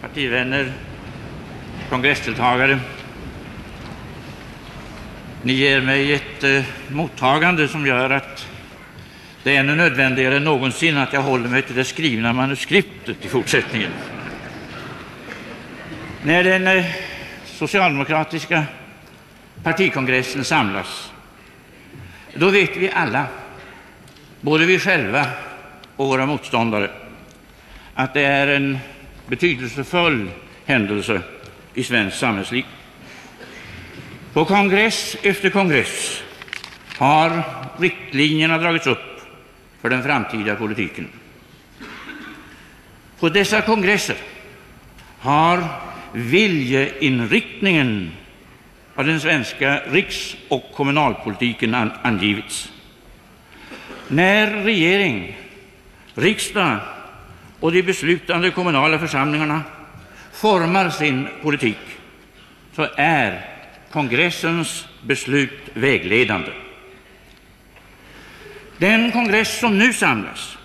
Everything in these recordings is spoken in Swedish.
Partivänner, kongressdeltagare, ni ger mig ett eh, mottagande som gör att det är ännu nödvändigare än någonsin att jag håller mig till det skrivna manuskriptet i fortsättningen. När den eh, socialdemokratiska partikongressen samlas, då vet vi alla, både vi själva och våra motståndare, att det är en betydelsefull händelse i svenskt samhällsliv. På kongress efter kongress har riktlinjerna dragits upp för den framtida politiken. På dessa kongresser har viljeinriktningen av den svenska riksoch kommunalpolitiken angivits. När regering, riksdag och de beslutande kommunala församlingarna formar sin politik så är kongressens beslut vägledande. Den kongress som nu samlas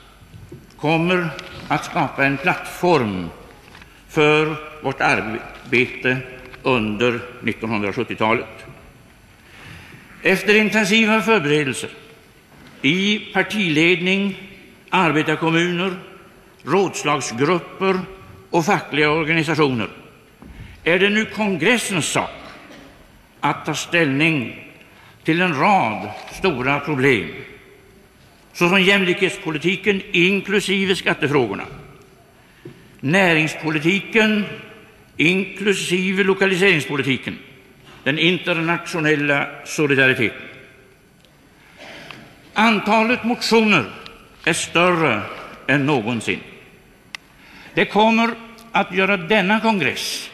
kommer att skapa en plattform för vårt arbete under 1970-talet. Efter intensiva förberedelser i partiledning, arbetarkommuner, rådslagsgrupper och fackliga organisationer är det nu kongressens sak att ta ställning till en rad stora problem, såsom jämlikhetspolitiken inklusive skattefrågorna, näringspolitiken inklusive lokaliseringspolitiken, den internationella solidariteten. Antalet motioner är större än någonsin. Det kommer att göra denna kongress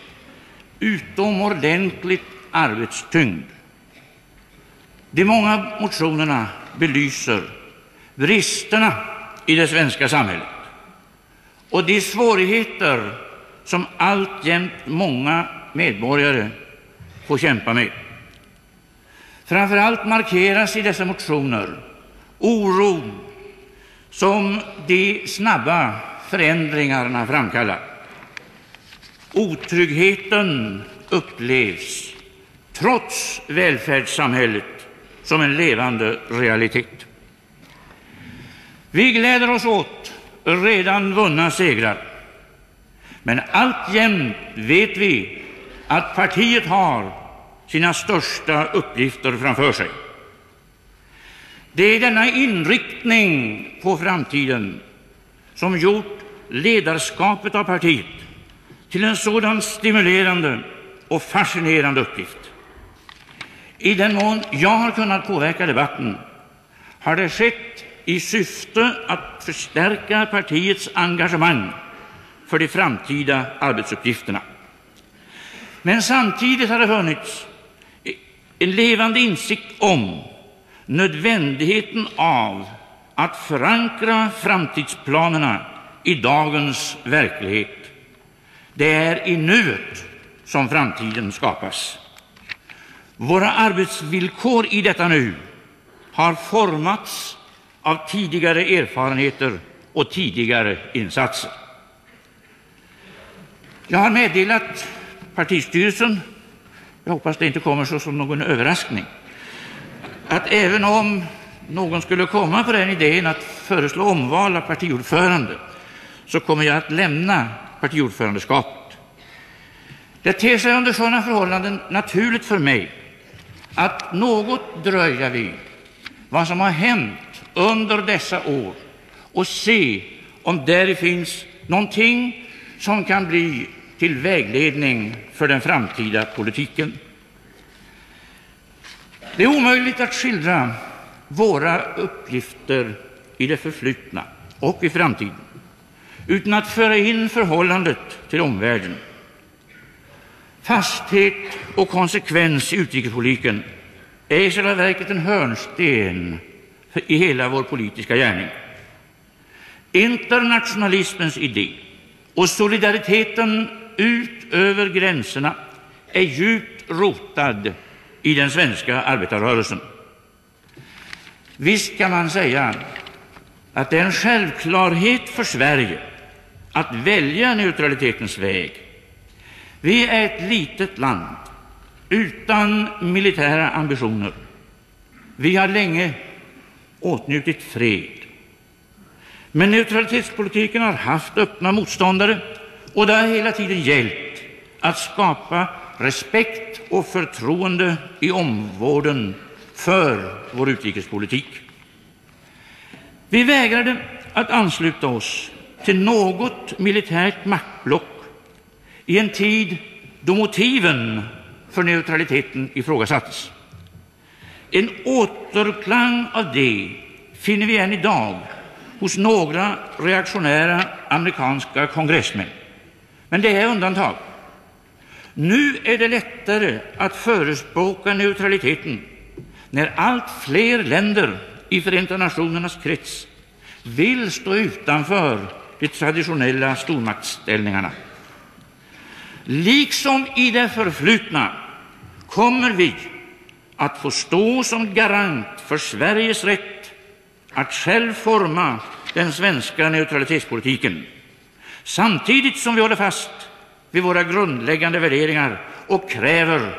utomordentligt arbetstyngd. De många motionerna belyser bristerna i det svenska samhället och de svårigheter som alltjämt många medborgare får kämpa med. Framför allt markeras i dessa motioner oron som de snabba förändringarna framkallar. Otryggheten upplevs trots välfärdssamhället som en levande realitet. Vi gläder oss åt redan vunna segrar, men alltjämt vet vi att partiet har sina största uppgifter framför sig. Det är denna inriktning på framtiden som gjort ledarskapet av partiet till en sådan stimulerande och fascinerande uppgift. I den mån jag har kunnat påverka debatten har det skett i syfte att förstärka partiets engagemang för de framtida arbetsuppgifterna. Men samtidigt har det funnits en levande insikt om nödvändigheten av att förankra framtidsplanerna i dagens verklighet. Det är i nuet som framtiden skapas. Våra arbetsvillkor i detta nu har formats av tidigare erfarenheter och tidigare insatser. Jag har meddelat partistyrelsen, jag hoppas det inte kommer såsom någon överraskning, att även om någon skulle komma på den idén att föreslå omval av partiordförande, så kommer jag att lämna partiordförandeskapet. Det ter sig under sådana förhållanden naturligt för mig att något dröja vid vad som har hänt under dessa år och se om där finns någonting som kan bli till vägledning för den framtida politiken. Det är omöjligt att skildra våra uppgifter i det förflutna och i framtiden utan att föra in förhållandet till omvärlden. Fasthet och konsekvens i utrikespolitiken är i själva verket en hörnsten i hela vår politiska gärning. Internationalismens idé och solidariteten ut över gränserna är djupt rotad i den svenska arbetarrörelsen. Visst kan man säga att det är en självklarhet för Sverige att välja neutralitetens väg Vi är ett litet land utan militära ambitioner. Vi har länge åtnjutit fred. Men neutralitetspolitiken har haft öppna motståndare och det har hela tiden gällt att skapa respekt och förtroende i omvården för vår utrikespolitik. Vi vägrade att ansluta oss till något militärt maktblock i en tid då motiven för neutraliteten ifrågasattes. En återklang av det finner vi än i dag hos några reaktionära amerikanska kongressmän. Men det är undantag. Nu är det lättare att förespråka neutraliteten när allt fler länder i Förenta nationernas krets vill stå utanför de traditionella stormaktsställningarna. Liksom i det förflutna kommer vi att få stå som garant för Sveriges rätt att själv forma den svenska neutralitetspolitiken, samtidigt som vi håller fast vid våra grundläggande värderingar och kräver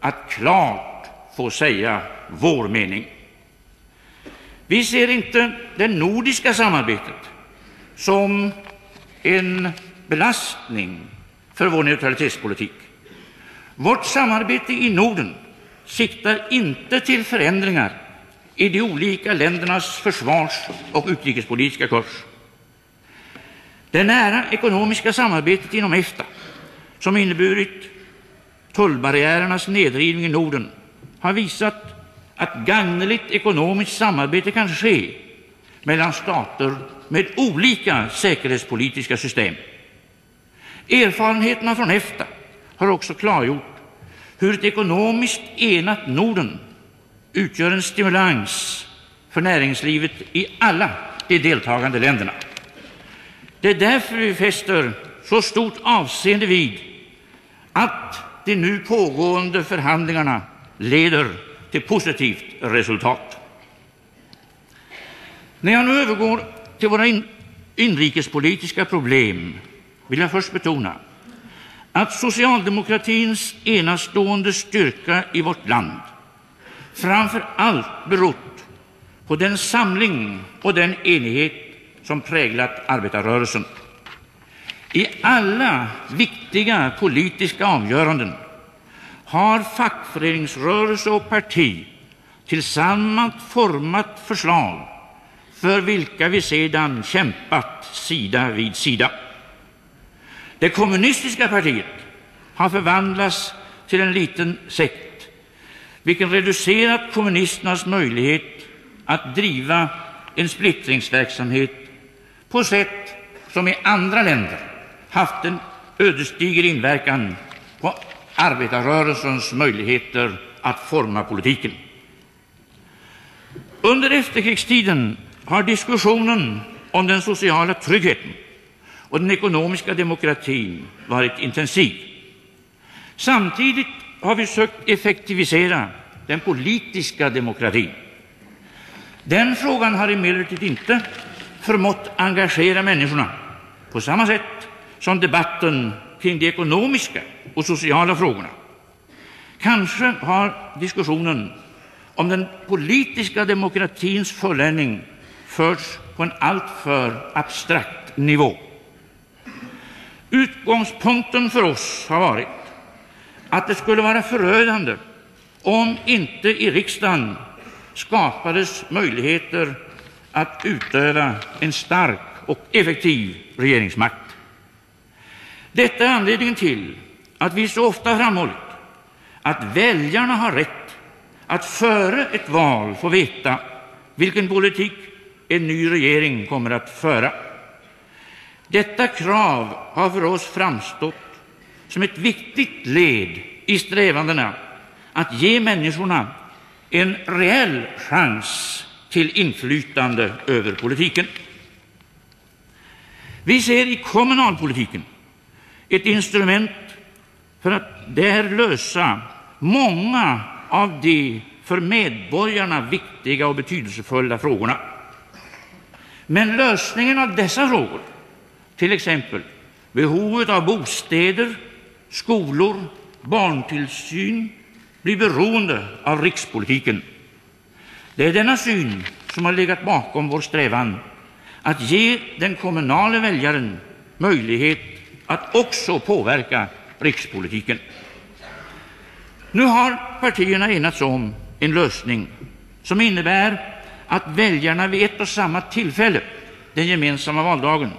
att klart få säga vår mening. Vi ser inte det nordiska samarbetet som en belastning för vår neutralitetspolitik. Vårt samarbete i Norden siktar inte till förändringar i de olika ländernas försvarsoch utrikespolitiska kurs. Det nära ekonomiska samarbetet inom EFTA, som inneburit tullbarriärernas nedrivning i Norden, har visat att gagneligt ekonomiskt samarbete kan ske mellan stater med olika säkerhetspolitiska system. Erfarenheterna från EFTA har också klargjort hur ett ekonomiskt enat Norden utgör en stimulans för näringslivet i alla de deltagande länderna. Det är därför vi fäster så stort avseende vid att de nu pågående förhandlingarna leder till positivt resultat. När jag nu övergår till våra inrikespolitiska problem vill jag först betona att socialdemokratins enastående styrka i vårt land framför allt berott på den samling och den enighet som präglat arbetarrörelsen. I alla viktiga politiska avgöranden har fackföreningsrörelse och parti tillsammans format förslag för vilka vi sedan kämpat sida vid sida. Det kommunistiska partiet har förvandlats till en liten sekt, vilken reducerat kommunisternas möjlighet att driva en splittringsverksamhet på sätt som i andra länder haft en ödesdiger inverkan på arbetarrörelsens möjligheter att forma politiken. Under efterkrigstiden har diskussionen om den sociala tryggheten och den ekonomiska demokratin varit intensiv. Samtidigt har vi sökt effektivisera den politiska demokratin. Den frågan har emellertid inte förmått engagera människorna på samma sätt som debatten kring de ekonomiska och sociala frågorna. Kanske har diskussionen om den politiska demokratins fulländning förts på en alltför abstrakt nivå. Utgångspunkten för oss har varit att det skulle vara förödande om inte i riksdagen skapades möjligheter att utöva en stark och effektiv regeringsmakt. Detta är anledningen till att vi så ofta framhållit att väljarna har rätt att före ett val få veta vilken politik en ny regering kommer att föra. Detta krav har för oss framstått som ett viktigt led i strävandena att ge människorna en reell chans till inflytande över politiken. Vi ser i kommunalpolitiken ett instrument för att där lösa många av de för medborgarna viktiga och betydelsefulla frågorna. Men lösningen av dessa frågor, till exempel behovet av bostäder, skolor, barntillsyn blir beroende av rikspolitiken. Det är denna syn som har legat bakom vår strävan att ge den kommunala väljaren möjlighet att också påverka rikspolitiken. Nu har partierna enats om en lösning som innebär att väljarna vid ett och samma tillfälle, den gemensamma valdagen,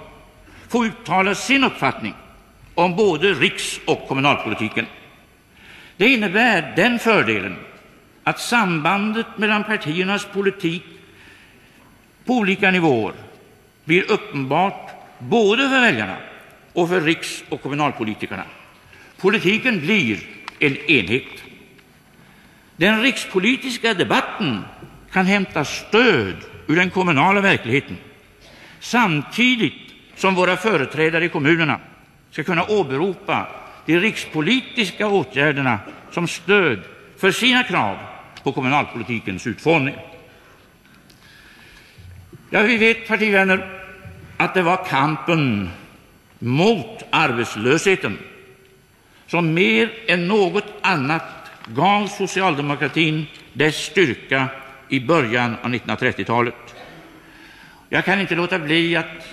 får uttala sin uppfattning om både riksoch kommunalpolitiken. Det innebär den fördelen att sambandet mellan partiernas politik på olika nivåer blir uppenbart både för väljarna och för riksoch kommunalpolitikerna. Politiken blir en enhet. Den rikspolitiska debatten kan hämta stöd ur den kommunala verkligheten, samtidigt som våra företrädare i kommunerna skall kunna åberopa de rikspolitiska åtgärderna som stöd för sina krav på kommunalpolitikens utformning. Ja, vi vet, partivänner, att det var kampen mot arbetslösheten som mer än något annat gav socialdemokratin dess styrka i början av 1930-talet. Jag kan inte låta bli att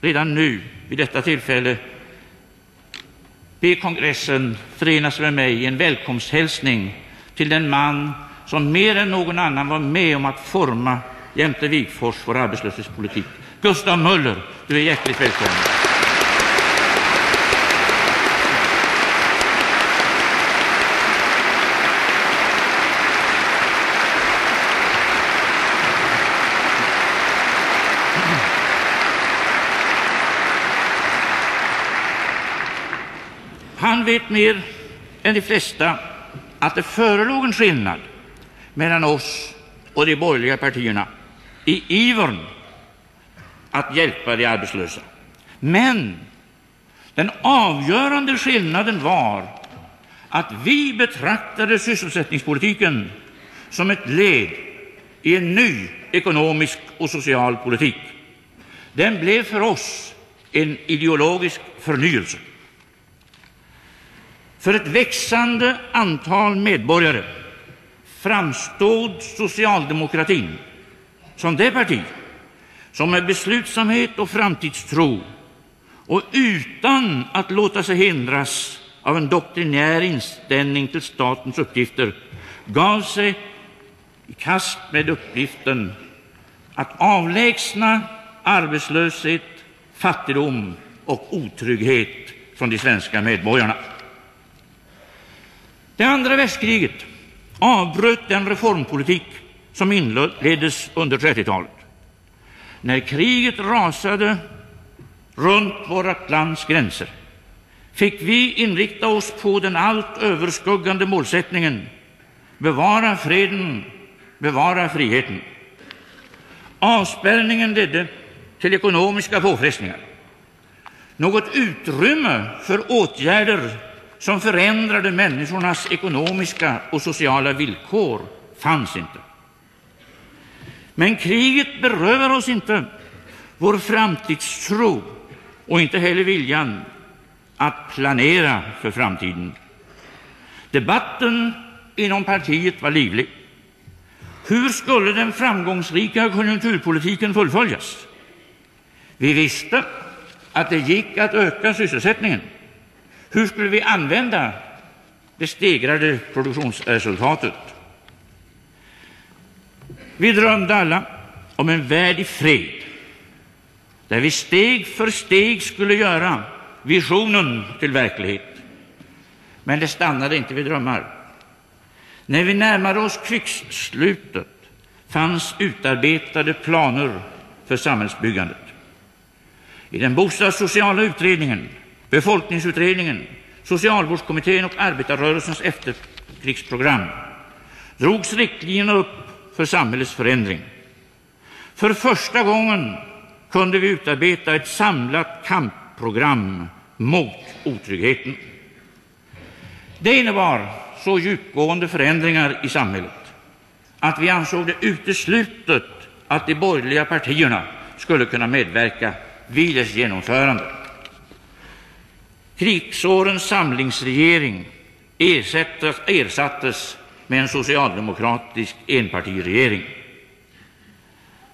redan nu, vid detta tillfälle, be kongressen förenas med mig i en välkomsthälsning till den man som mer än någon annan var med om att forma jämte Wigforss vår arbetslöshetspolitik. Gustav Möller, du är hjärtligt välkommen. Han vet mer än de flesta att det förelåg en skillnad mellan oss och de borgerliga partierna i ivern att hjälpa de arbetslösa. Men den avgörande skillnaden var att vi betraktade sysselsättningspolitiken som ett led i en ny ekonomisk och social politik. Den blev för oss en ideologisk förnyelse. För ett växande antal medborgare framstod socialdemokratin som det parti som med beslutsamhet och framtidstro och utan att låta sig hindras av en doktrinär inställning till statens uppgifter gav sig i kast med uppgiften att avlägsna arbetslöshet, fattigdom och otrygghet från de svenska medborgarna. Det andra världskriget avbröt den reformpolitik som inleddes under 30-talet. När kriget rasade runt vårt lands gränser fick vi inrikta oss på den allt överskuggande målsättningen bevara freden, bevara friheten. Avspärrningen ledde till ekonomiska påfrestningar. Något utrymme för åtgärder som förändrade människornas ekonomiska och sociala villkor fanns inte. Men kriget berövar oss inte vår framtidstro och inte heller viljan att planera för framtiden. Debatten inom partiet var livlig. Hur skulle den framgångsrika konjunkturpolitiken fullföljas? Vi visste att det gick att öka sysselsättningen. Hur skulle vi använda det stegrade produktionsresultatet? Vi drömde alla om en värld i fred, där vi steg för steg skulle göra visionen till verklighet. Men det stannade inte vid drömmar. När vi närmade oss krigsslutet fanns utarbetade planer för samhällsbyggandet. I den bostadssociala utredningen, befolkningsutredningen, socialvårdskommittén och arbetarrörelsens efterkrigsprogram drogs riktlinjerna upp för samhällets förändring. För första gången kunde vi utarbeta ett samlat kampprogram mot otryggheten. Det innebar så djupgående förändringar i samhället att vi ansåg det uteslutet att de borgerliga partierna skulle kunna medverka vid dess genomförande. Krigsårens samlingsregering ersattes, ersattes med en socialdemokratisk enpartiregering.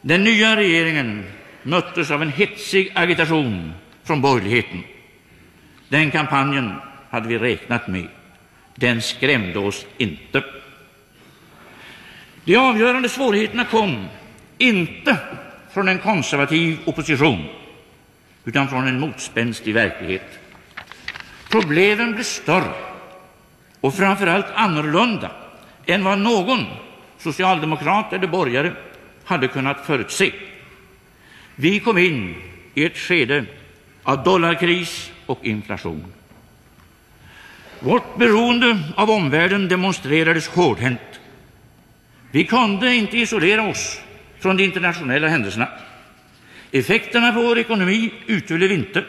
Den nya regeringen möttes av en hetsig agitation från borgerligheten. Den kampanjen hade vi räknat med. Den skrämde oss inte. De avgörande svårigheterna kom inte från en konservativ opposition utan från en motspänstig verklighet. Problemen blev större och framför allt annorlunda än vad någon socialdemokrat eller borgare hade kunnat förutse. Vi kom in i ett skede av dollarkris och inflation. Vårt beroende av omvärlden demonstrerades hårdhänt. Vi kunde inte isolera oss från de internationella händelserna. Effekterna på vår ekonomi uteblev inte.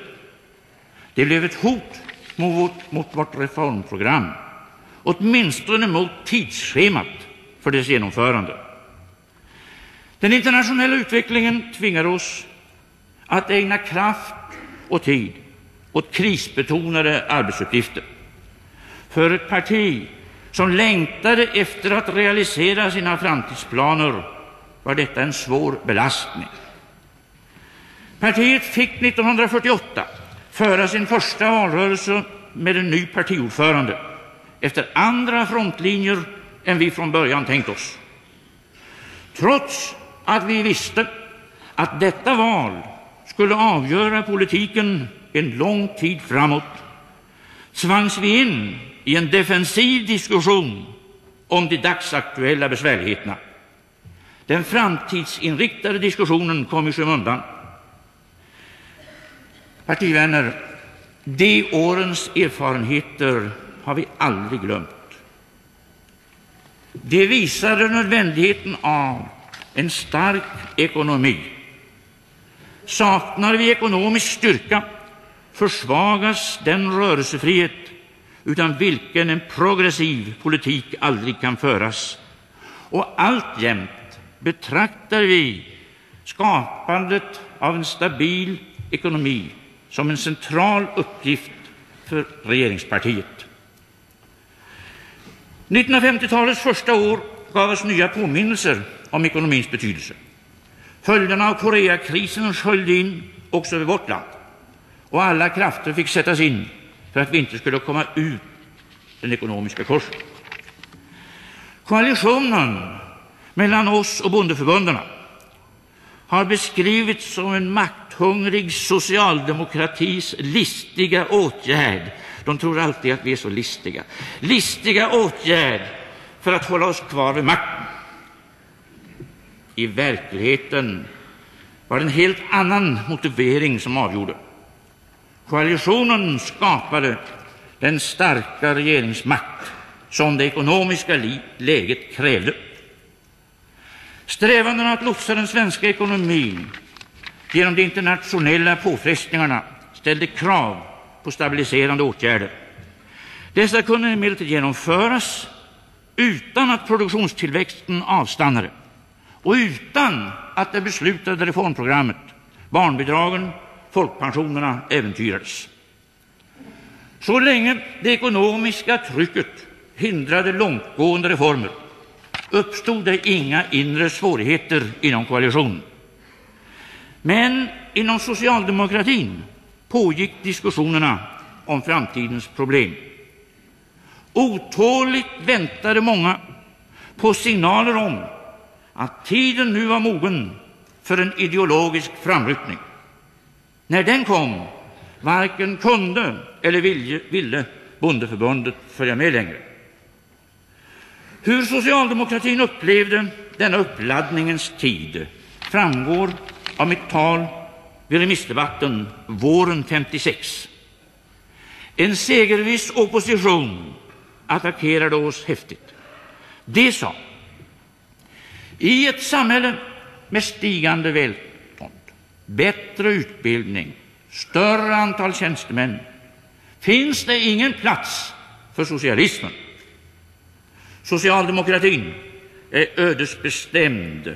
Det blev ett hot mot vårt, mot vårt reformprogram, åtminstone mot tidsschemat för dess genomförande. Den internationella utvecklingen tvingar oss att ägna kraft och tid åt krisbetonade arbetsuppgifter. För ett parti som längtade efter att realisera sina framtidsplaner var detta en svår belastning. Partiet fick 1948 föra sin första valrörelse med en ny partiordförande efter andra frontlinjer än vi från början tänkt oss. Trots att vi visste att detta val skulle avgöra politiken en lång tid framåt tvangs vi in i en defensiv diskussion om de dagsaktuella besvärligheterna. Den framtidsinriktade diskussionen kom i skymundan. Partivänner, de årens erfarenheter har vi aldrig glömt. De visade nödvändigheten av en stark ekonomi. Saknar vi ekonomisk styrka försvagas den rörelsefrihet utan vilken en progressiv politik aldrig kan föras. Och alltjämt betraktar vi skapandet av en stabil ekonomi som en central uppgift för regeringspartiet. 1950-talets första år gav oss nya påminnelser om ekonomins betydelse. Följderna av Koreakrisen sköljde in också över vårt land, och alla krafter fick sättas in för att vi inte skulle komma ut den ekonomiska kursen. Koalitionen mellan oss och bondeförbundarna har beskrivits som en makthungrig socialdemokratis listiga åtgärd. De tror alltid att vi är så listiga. Listiga åtgärd för att hålla oss kvar vid makten. I verkligheten var det en helt annan motivering som avgjorde. Koalitionen skapade den starka regeringsmakt som det ekonomiska läget krävde. Strävandena att lotsa den svenska ekonomin genom de internationella påfrestningarna ställde krav på stabiliserande åtgärder. Dessa kunde emellertid genomföras utan att produktionstillväxten avstannade och utan att det beslutade reformprogrammet, barnbidragen, folkpensionerna äventyrades. Så länge det ekonomiska trycket hindrade långtgående reformer uppstod det inga inre svårigheter inom koalitionen. Men inom socialdemokratin pågick diskussionerna om framtidens problem. Otåligt väntade många på signaler om att tiden nu var mogen för en ideologisk framryckning. När den kom varken kunde eller ville bondeförbundet följa med längre. Hur socialdemokratin upplevde denna uppladdningens tid framgår av mitt tal vid remissdebatten våren 1956. En segerviss opposition attackerade oss häftigt. De sa, i ett samhälle med stigande välstånd, bättre utbildning, större antal tjänstemän finns det ingen plats för socialismen. Socialdemokratin är ödesbestämd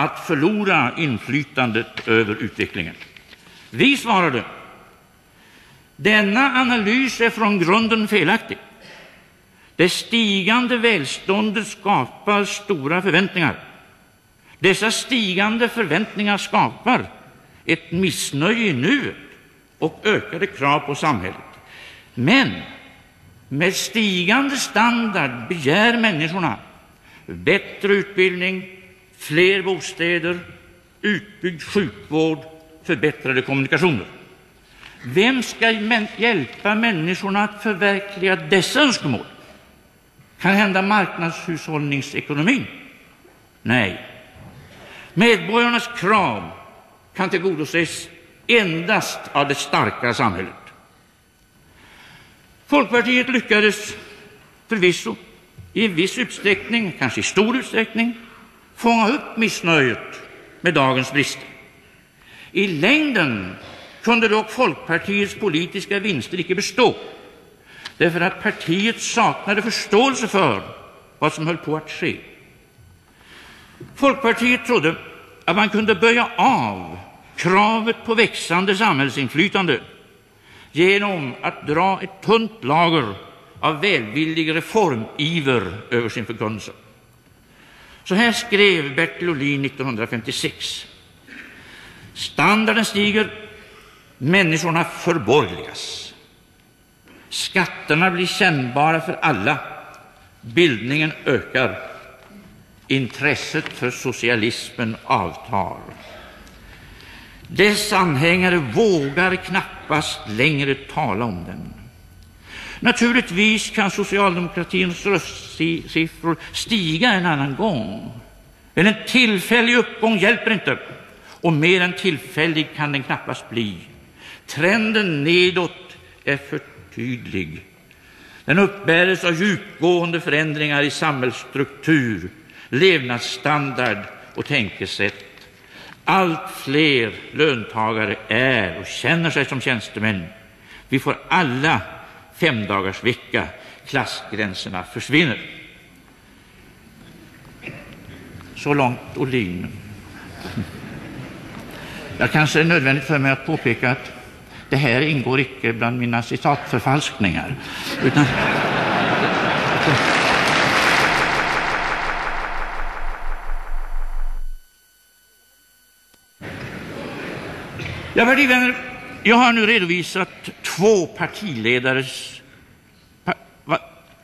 att förlora inflytandet över utvecklingen. Vi svarade, Denna analys är från grunden felaktig. Det stigande välståndet skapar stora förväntningar. Dessa stigande förväntningar skapar ett missnöje i nuet och ökade krav på samhället. Men med stigande standard begär människorna bättre utbildning, fler bostäder, utbyggd sjukvård, förbättrade kommunikationer. Vem skall hjälpa människorna att förverkliga dessa önskemål? Kan hända marknadshushållningsekonomin? Nej. Medborgarnas krav kan tillgodoses endast av det starka samhället. Folkpartiet lyckades förvisso i viss utsträckning, kanske i stor utsträckning, fånga upp missnöjet med dagens brister. I längden kunde dock folkpartiets politiska vinster icke bestå, därför att partiet saknade förståelse för vad som höll på att ske. Folkpartiet trodde att man kunde böja av kravet på växande samhällsinflytande genom att dra ett tunt lager av välvillig reformiver över sin förkunnelse. Så här skrev Bertil Ohlin 1956. Standarden stiger, människorna förborgerligas. Skatterna blir kännbara för alla, bildningen ökar, intresset för socialismen avtar. Dess anhängare vågar knappast längre tala om den. Naturligtvis kan socialdemokratins röstsiffror stiga en annan gång. Men en tillfällig uppgång hjälper inte, och mer än tillfällig kan den knappast bli. Trenden nedåt är för tydlig. Den uppbäres av djupgående förändringar i samhällsstruktur, levnadsstandard och tänkesätt. Allt fler löntagare är och känner sig som tjänstemän. Vi får alla femdagarsvecka. Klassgränserna försvinner. Så långt Ohlin. Jag kanske är nödvändigt för mig att påpeka att det här ingår icke bland mina citatförfalskningar. Utan Ja, partivänner, jag har nu redovisat två partiledares, pa, va,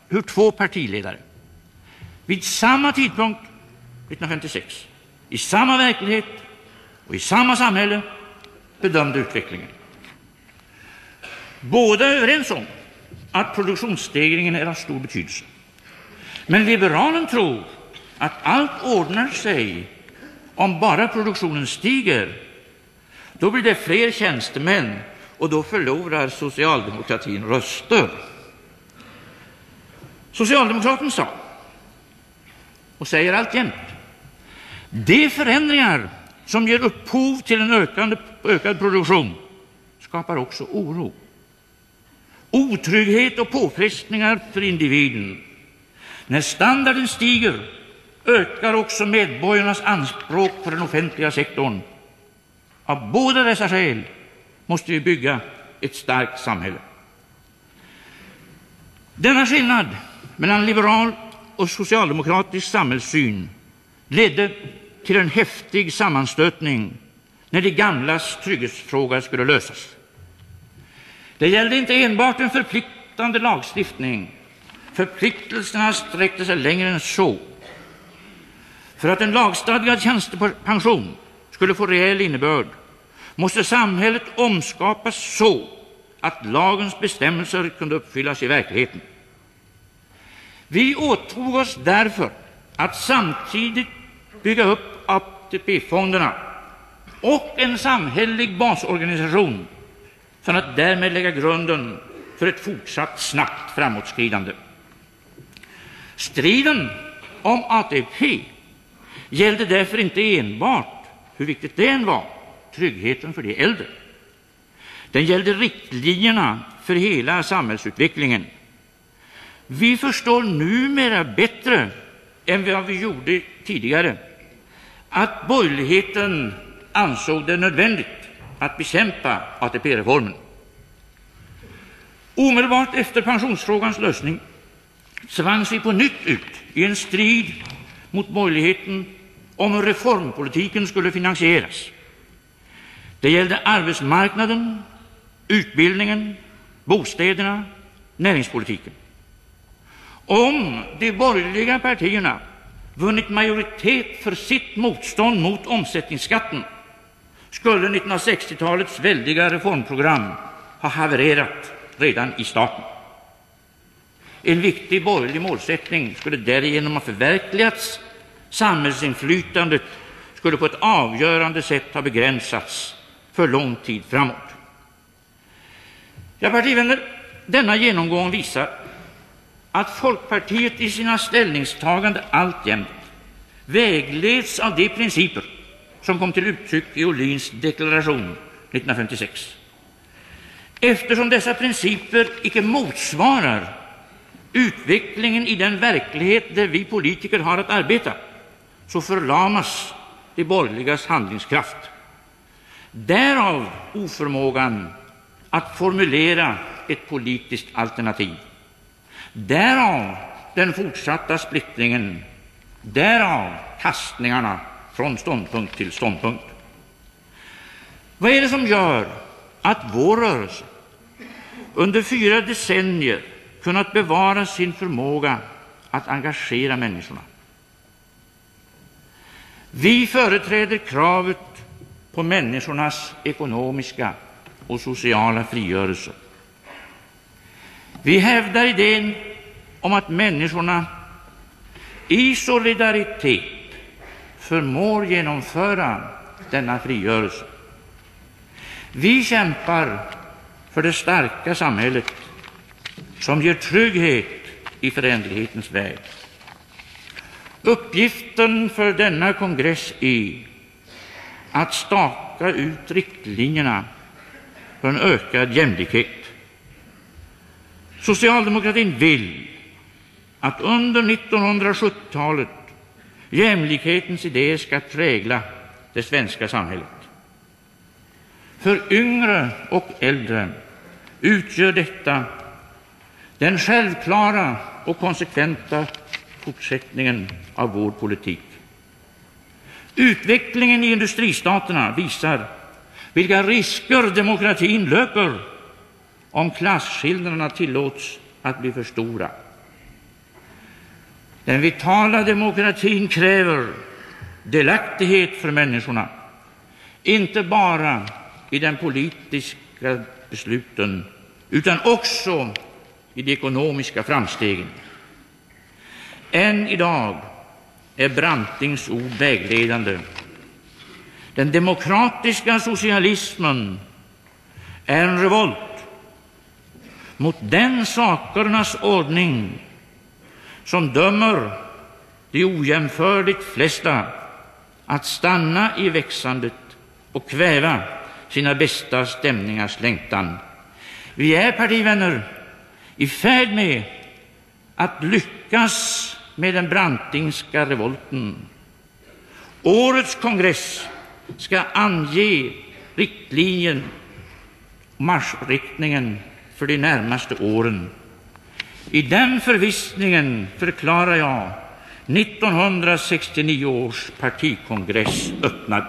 hur två partiledare vid samma tidpunkt, 1956, i samma verklighet och i samma samhälle bedömde utvecklingen. Båda är överens om att produktionsstegringen är av stor betydelse. Men liberalen tror att allt ordnar sig om bara produktionen stiger då blir det fler tjänstemän och då förlorar socialdemokratin röster. Socialdemokraten sa, och säger alltjämt, de förändringar som ger upphov till en ökande, ökad produktion skapar också oro. Otrygghet och påfrestningar för individen. När standarden stiger ökar också medborgarnas anspråk på den offentliga sektorn. Av båda dessa skäl måste vi bygga ett starkt samhälle. Denna skillnad mellan liberal och socialdemokratisk samhällssyn ledde till en häftig sammanstötning när de gamlas trygghetsfråga skulle lösas. Det gällde inte enbart en förpliktande lagstiftning. Förpliktelserna sträckte sig längre än så. För att en lagstadgad tjänstepension skulle få reell innebörd måste samhället omskapas så att lagens bestämmelser kunde uppfyllas i verkligheten. Vi åtog oss därför att samtidigt bygga upp ATP-fonderna och en samhällelig basorganisation för att därmed lägga grunden för ett fortsatt snabbt framåtskridande. Striden om ATP gällde därför inte enbart hur viktigt det än var, tryggheten för de äldre. Den gällde riktlinjerna för hela samhällsutvecklingen. Vi förstår numera bättre än vad vi gjorde tidigare att borgerligheten ansåg det nödvändigt att bekämpa ATP-reformen. Omedelbart efter pensionsfrågans lösning tvangs vi på nytt ut i en strid mot borgerligheten om hur reformpolitiken skulle finansieras. Det gällde arbetsmarknaden, utbildningen, bostäderna, näringspolitiken. Om de borgerliga partierna vunnit majoritet för sitt motstånd mot omsättningsskatten skulle 1960-talets väldiga reformprogram ha havererat redan i starten. En viktig borgerlig målsättning skulle därigenom ha förverkligats. Samhällsinflytandet skulle på ett avgörande sätt ha begränsats för lång tid framåt. Ja, partivänner, denna genomgång visar att Folkpartiet i sina ställningstaganden alltjämt vägleds av de principer som kom till uttryck i Ohlins deklaration 1956. Eftersom dessa principer icke motsvarar utvecklingen i den verklighet där vi politiker har att arbeta, så förlamas de borgerligas handlingskraft. Därav oförmågan att formulera ett politiskt alternativ. Därav den fortsatta splittringen, därav kastningarna från ståndpunkt till ståndpunkt. Vad är det som gör att vår rörelse under fyra decennier kunnat bevara sin förmåga att engagera människorna? Vi företräder kravet på människornas ekonomiska och sociala frigörelse. Vi hävdar idén om att människorna i solidaritet förmår genomföra denna frigörelse. Vi kämpar för det starka samhället som ger trygghet i föränderlighetens värld. Uppgiften för denna kongress är att staka ut riktlinjerna för en ökad jämlikhet. Socialdemokratin vill att under 1970-talet jämlikhetens idé ska prägla det svenska samhället. För yngre och äldre utgör detta den självklara och konsekventa fortsättningen av vår politik. Utvecklingen i industristaterna visar vilka risker demokratin löper om klasskillnaderna tillåts att bli för stora. Den vitala demokratin kräver delaktighet för människorna, inte bara i de politiska besluten utan också i de ekonomiska framstegen. Än i dag är Brantings ord vägledande. Den demokratiska socialismen är en revolt mot den sakernas ordning som dömer de ojämförligt flesta att stanna i växandet och kväva sina bästa stämningars längtan. Vi är, partivänner, i färd med att lyckas med den Brantingska revolten. Årets kongress ska ange riktlinjen, marschriktningen för de närmaste åren. I den förvissningen förklarar jag 1969 års partikongress öppnad.